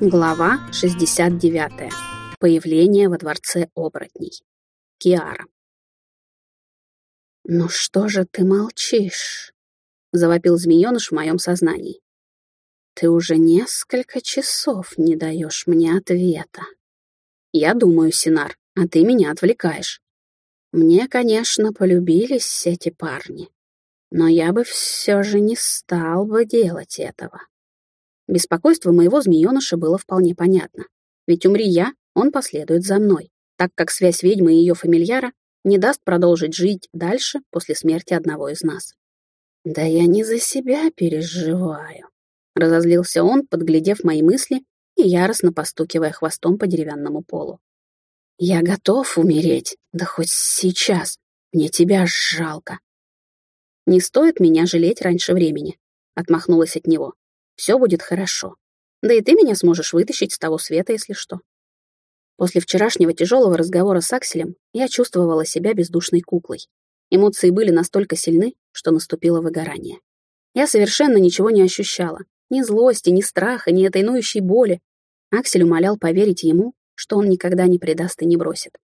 Глава 69. Появление во дворце оборотней. Киара. «Ну что же ты молчишь?» — завопил змеёныш в моем сознании. «Ты уже несколько часов не даешь мне ответа». «Я думаю, Синар, а ты меня отвлекаешь». «Мне, конечно, полюбились эти парни, но я бы все же не стал бы делать этого». Беспокойство моего змеёныша было вполне понятно. Ведь умри я, он последует за мной, так как связь ведьмы и ее фамильяра не даст продолжить жить дальше после смерти одного из нас. «Да я не за себя переживаю», — разозлился он, подглядев мои мысли и яростно постукивая хвостом по деревянному полу. «Я готов умереть, да хоть сейчас. Мне тебя жалко». «Не стоит меня жалеть раньше времени», — отмахнулась от него. Все будет хорошо. Да и ты меня сможешь вытащить с того света, если что. После вчерашнего тяжелого разговора с Акселем я чувствовала себя бездушной куклой. Эмоции были настолько сильны, что наступило выгорание. Я совершенно ничего не ощущала. Ни злости, ни страха, ни этой ноющей боли. Аксель умолял поверить ему, что он никогда не предаст и не бросит.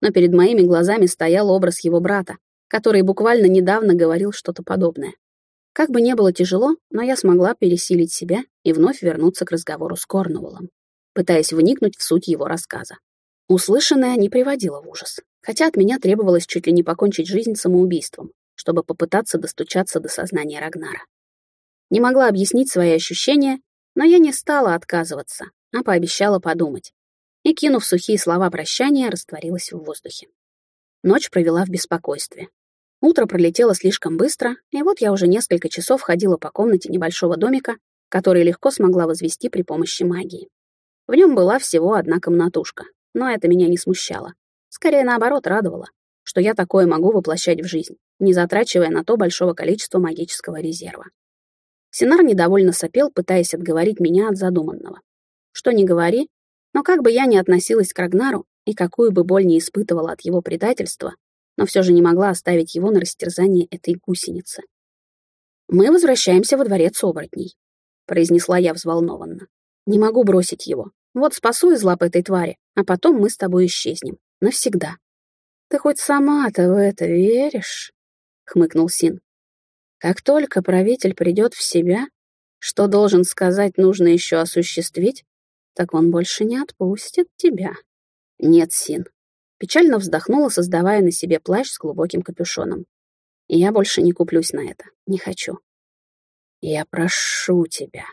Но перед моими глазами стоял образ его брата, который буквально недавно говорил что-то подобное. Как бы не было тяжело, но я смогла пересилить себя и вновь вернуться к разговору с Корнуоллом, пытаясь вникнуть в суть его рассказа. Услышанное не приводило в ужас, хотя от меня требовалось чуть ли не покончить жизнь самоубийством, чтобы попытаться достучаться до сознания Рагнара. Не могла объяснить свои ощущения, но я не стала отказываться, а пообещала подумать. И, кинув сухие слова прощания, растворилась в воздухе. Ночь провела в беспокойстве, Утро пролетело слишком быстро, и вот я уже несколько часов ходила по комнате небольшого домика, который легко смогла возвести при помощи магии. В нем была всего одна комнатушка, но это меня не смущало. Скорее, наоборот, радовало, что я такое могу воплощать в жизнь, не затрачивая на то большого количества магического резерва. Синар недовольно сопел, пытаясь отговорить меня от задуманного. Что ни говори, но как бы я ни относилась к Рагнару и какую бы боль не испытывала от его предательства, но все же не могла оставить его на растерзание этой гусеницы. «Мы возвращаемся во дворец оборотней», — произнесла я взволнованно. «Не могу бросить его. Вот спасу из лап этой твари, а потом мы с тобой исчезнем. Навсегда». «Ты хоть сама-то в это веришь?» — хмыкнул Син. «Как только правитель придет в себя, что должен сказать нужно еще осуществить, так он больше не отпустит тебя». «Нет, Син, Печально вздохнула, создавая на себе плащ с глубоким капюшоном. И я больше не куплюсь на это. Не хочу. Я прошу тебя,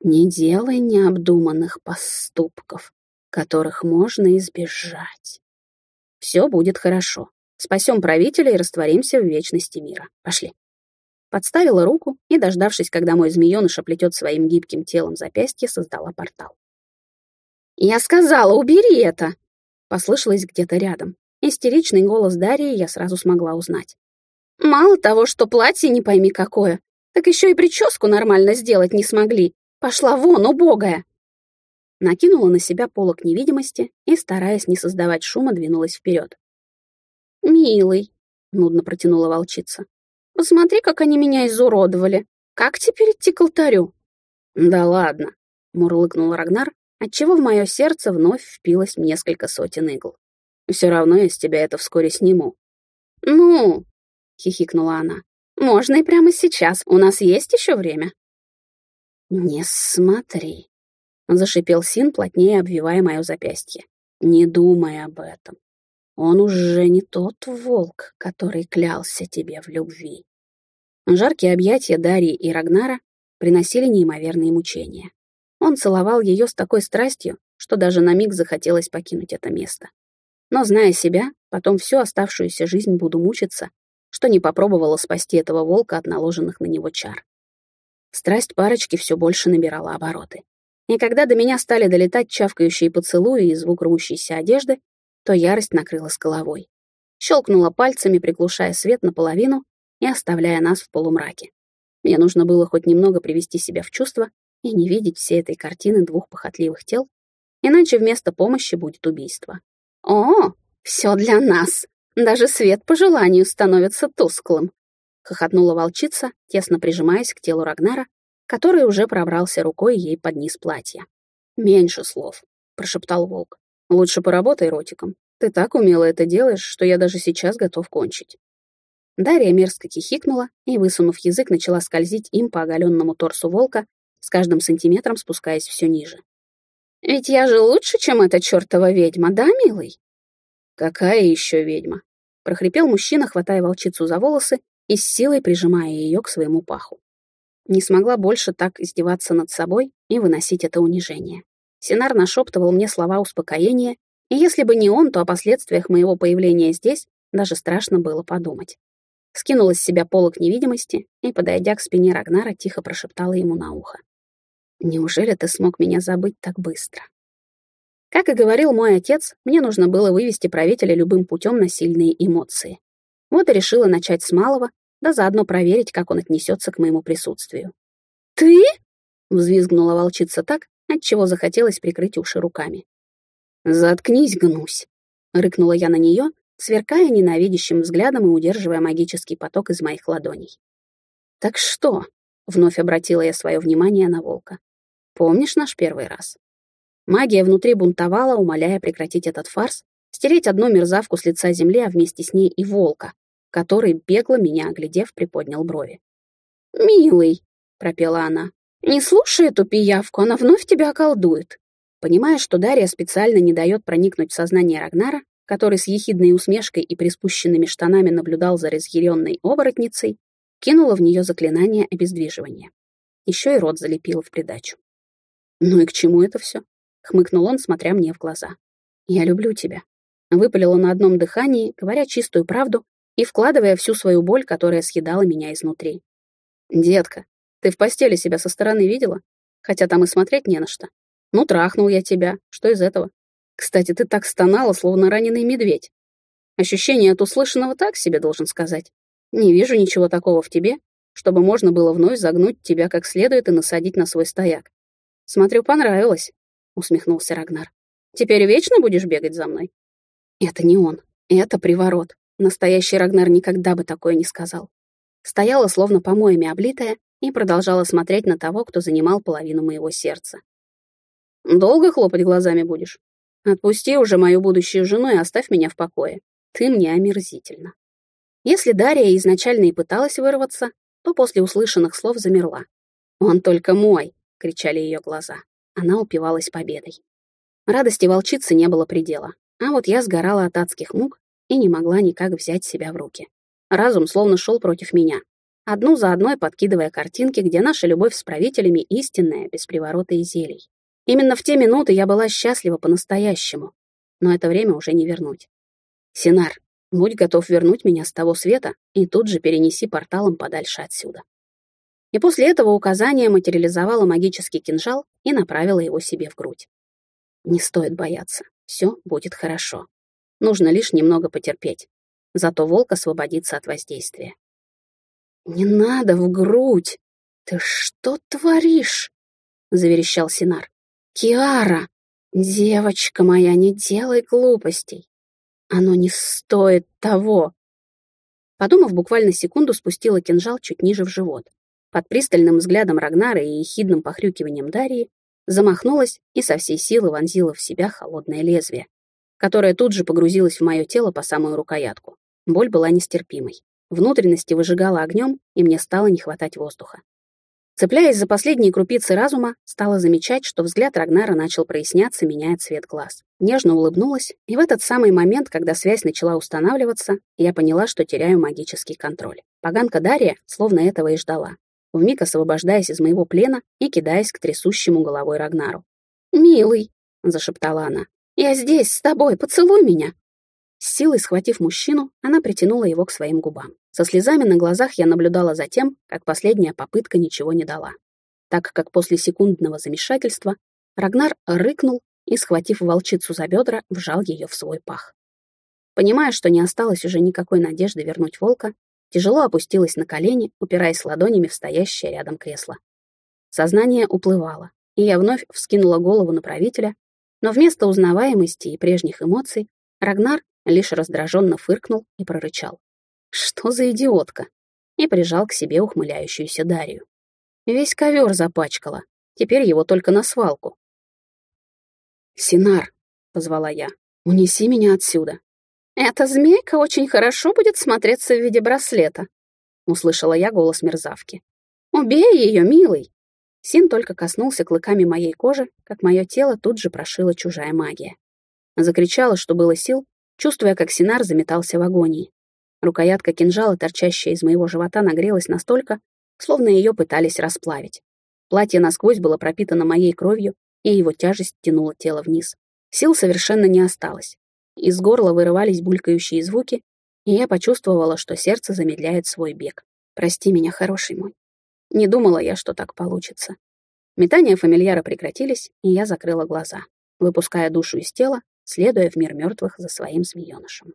не делай необдуманных поступков, которых можно избежать. Все будет хорошо. Спасем правителя и растворимся в вечности мира. Пошли. Подставила руку и, дождавшись, когда мой змеёныш оплетет своим гибким телом запястье, создала портал. «Я сказала, убери это!» Послышалось где-то рядом. Истеричный голос Дарьи я сразу смогла узнать. «Мало того, что платье не пойми какое, так еще и прическу нормально сделать не смогли. Пошла вон, убогая!» Накинула на себя полок невидимости и, стараясь не создавать шума, двинулась вперед. «Милый», — нудно протянула волчица, — «посмотри, как они меня изуродовали. Как теперь идти к алтарю?» «Да ладно», — мурлыкнул Рагнар, отчего в мое сердце вновь впилось несколько сотен игл. «Все равно я с тебя это вскоре сниму». «Ну?» — хихикнула она. «Можно и прямо сейчас. У нас есть еще время». «Не смотри», — зашипел Син, плотнее обвивая мое запястье. «Не думай об этом. Он уже не тот волк, который клялся тебе в любви». Жаркие объятия Дарьи и Рагнара приносили неимоверные мучения. Он целовал ее с такой страстью, что даже на миг захотелось покинуть это место. Но, зная себя, потом всю оставшуюся жизнь буду мучиться, что не попробовала спасти этого волка от наложенных на него чар. Страсть парочки все больше набирала обороты. И когда до меня стали долетать чавкающие поцелуи и звук рвущейся одежды, то ярость накрыла с головой. Щелкнула пальцами, приглушая свет наполовину и оставляя нас в полумраке. Мне нужно было хоть немного привести себя в чувство и не видеть всей этой картины двух похотливых тел, иначе вместо помощи будет убийство. «О, все для нас! Даже свет по желанию становится тусклым!» — хохотнула волчица, тесно прижимаясь к телу Рагнара, который уже пробрался рукой ей под низ платья. «Меньше слов», — прошептал волк. «Лучше поработай ротиком. Ты так умело это делаешь, что я даже сейчас готов кончить». Дарья мерзко хихикнула и, высунув язык, начала скользить им по оголенному торсу волка, с каждым сантиметром спускаясь все ниже. «Ведь я же лучше, чем эта чертова ведьма, да, милый?» «Какая еще ведьма?» — прохрипел мужчина, хватая волчицу за волосы и с силой прижимая ее к своему паху. Не смогла больше так издеваться над собой и выносить это унижение. Синар нашептывал мне слова успокоения, и если бы не он, то о последствиях моего появления здесь даже страшно было подумать. Скинула с себя полок невидимости и, подойдя к спине Рагнара, тихо прошептала ему на ухо. «Неужели ты смог меня забыть так быстро?» Как и говорил мой отец, мне нужно было вывести правителя любым путем на сильные эмоции. Вот и решила начать с малого, да заодно проверить, как он отнесется к моему присутствию. «Ты?» — взвизгнула волчица так, отчего захотелось прикрыть уши руками. «Заткнись, гнусь!» — рыкнула я на нее, сверкая ненавидящим взглядом и удерживая магический поток из моих ладоней. «Так что?» — вновь обратила я свое внимание на волка. «Помнишь наш первый раз?» Магия внутри бунтовала, умоляя прекратить этот фарс, стереть одну мерзавку с лица земли, а вместе с ней и волка, который, бегло меня оглядев, приподнял брови. «Милый», — пропела она, — «не слушай эту пиявку, она вновь тебя околдует». Понимая, что Дарья специально не дает проникнуть в сознание Рагнара, который с ехидной усмешкой и приспущенными штанами наблюдал за разъяренной оборотницей, кинула в нее заклинание обездвиживания. Еще и рот залепила в придачу. «Ну и к чему это все?» — хмыкнул он, смотря мне в глаза. «Я люблю тебя», — выпалила на одном дыхании, говоря чистую правду и вкладывая всю свою боль, которая съедала меня изнутри. «Детка, ты в постели себя со стороны видела? Хотя там и смотреть не на что. Ну, трахнул я тебя. Что из этого? Кстати, ты так стонала, словно раненый медведь. Ощущение от услышанного так себе, должен сказать. Не вижу ничего такого в тебе, чтобы можно было вновь загнуть тебя как следует и насадить на свой стояк. Смотрю, понравилось, — усмехнулся Рагнар. Теперь вечно будешь бегать за мной? Это не он. Это приворот. Настоящий Рагнар никогда бы такое не сказал. Стояла, словно помоями облитая, и продолжала смотреть на того, кто занимал половину моего сердца. «Долго хлопать глазами будешь? Отпусти уже мою будущую жену и оставь меня в покое. Ты мне омерзительно». Если Дарья изначально и пыталась вырваться, то после услышанных слов замерла. «Он только мой!» — кричали ее глаза. Она упивалась победой. Радости волчицы не было предела, а вот я сгорала от адских мук и не могла никак взять себя в руки. Разум словно шел против меня, одну за одной подкидывая картинки, где наша любовь с правителями истинная, без приворота и зелий. Именно в те минуты я была счастлива по-настоящему, но это время уже не вернуть. Синар, будь готов вернуть меня с того света и тут же перенеси порталом подальше отсюда. И после этого указания материализовала магический кинжал и направила его себе в грудь. Не стоит бояться, все будет хорошо. Нужно лишь немного потерпеть. Зато волк освободится от воздействия. «Не надо в грудь! Ты что творишь?» — заверещал Синар. «Киара! Девочка моя, не делай глупостей! Оно не стоит того!» Подумав буквально секунду, спустила кинжал чуть ниже в живот. Под пристальным взглядом Рагнара и ехидным похрюкиванием Дарьи замахнулась и со всей силы вонзила в себя холодное лезвие которая тут же погрузилась в мое тело по самую рукоятку. Боль была нестерпимой. Внутренности выжигала огнем, и мне стало не хватать воздуха. Цепляясь за последние крупицы разума, стала замечать, что взгляд Рагнара начал проясняться, меняя цвет глаз. Нежно улыбнулась, и в этот самый момент, когда связь начала устанавливаться, я поняла, что теряю магический контроль. Поганка Дарья словно этого и ждала, вмиг освобождаясь из моего плена и кидаясь к трясущему головой Рагнару. «Милый», — зашептала она, «Я здесь, с тобой, поцелуй меня!» С силой схватив мужчину, она притянула его к своим губам. Со слезами на глазах я наблюдала за тем, как последняя попытка ничего не дала. Так как после секундного замешательства Рагнар рыкнул и, схватив волчицу за бедра, вжал ее в свой пах. Понимая, что не осталось уже никакой надежды вернуть волка, тяжело опустилась на колени, упираясь ладонями в стоящее рядом кресло. Сознание уплывало, и я вновь вскинула голову на правителя, но вместо узнаваемости и прежних эмоций Рагнар лишь раздраженно фыркнул и прорычал. «Что за идиотка?» и прижал к себе ухмыляющуюся Дарью. Весь ковер запачкала, теперь его только на свалку. «Синар», — позвала я, — «унеси меня отсюда». «Эта змейка очень хорошо будет смотреться в виде браслета», — услышала я голос мерзавки. «Убей ее, милый!» Син только коснулся клыками моей кожи, как мое тело тут же прошила чужая магия. Закричала, что было сил, чувствуя, как Синар заметался в агонии. Рукоятка кинжала, торчащая из моего живота, нагрелась настолько, словно ее пытались расплавить. Платье насквозь было пропитано моей кровью, и его тяжесть тянула тело вниз. Сил совершенно не осталось. Из горла вырывались булькающие звуки, и я почувствовала, что сердце замедляет свой бег. «Прости меня, хороший мой. Не думала я, что так получится». Метания фамильяра прекратились, и я закрыла глаза, выпуская душу из тела, следуя в мир мертвых за своим змеёнышем.